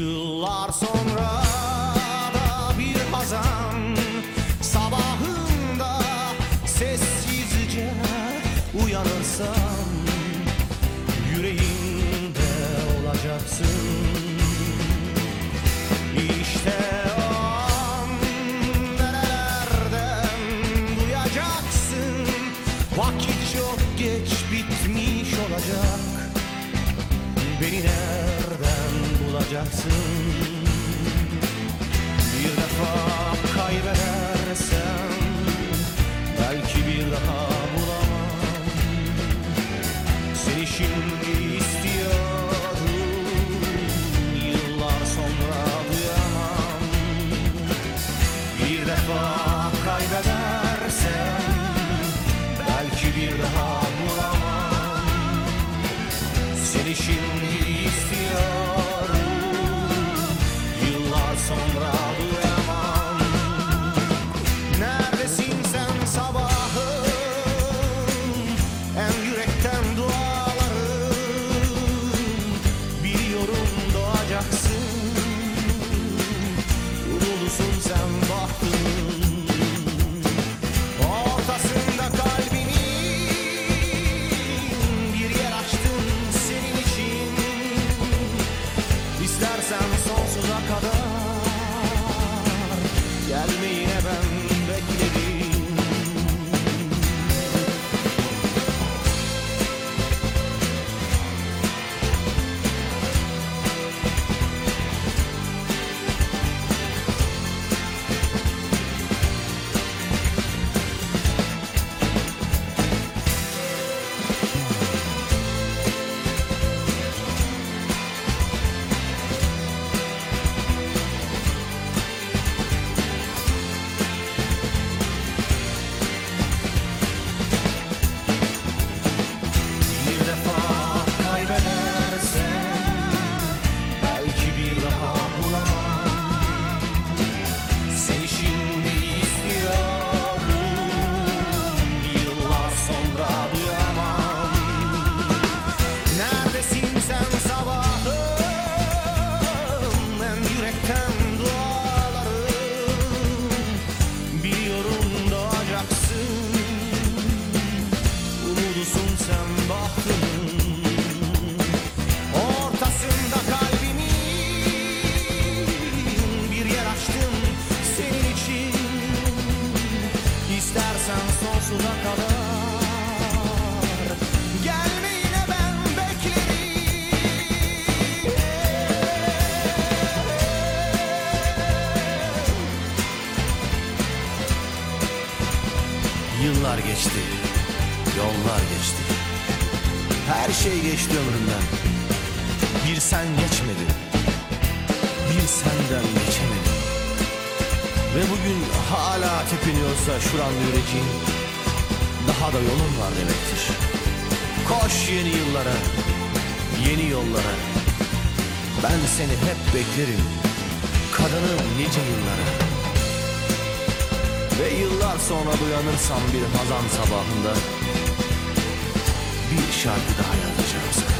Yıllar sonra da bir hazan. Sabahında sessizce uyanırsam yüreğimde olacaksın. İşte o an nerelerden duyacaksın? Vakit çok geç bitmiş olacak. Beni ne bulacaksın Bir defa kaybedersem Belki bir daha bulamam. Seni şimdi istiyorum Yıllar sonra duyamam. Bir defa kaybedersem Belki bir daha Umudusun sen bahtımın Ortasında kalbimin Bir yer açtım senin için. İstersen sonsuza kadar Gelme ben beklerim. Yıllar geçti, yollar geçti. Her şey geçti ömrümden. Bir sen geçmedi, bir senden geçemedim. Ve bugün hala tepiniyorsa şuran yüreğin, daha da yolun var demektir. Koş yeni yıllara, yeni yollara. Ben seni hep beklerim, kadınım nice yıllara. Ve yıllar sonra uyanırsam bir hazan sabahında Bir şarkı daha yazacağım sana.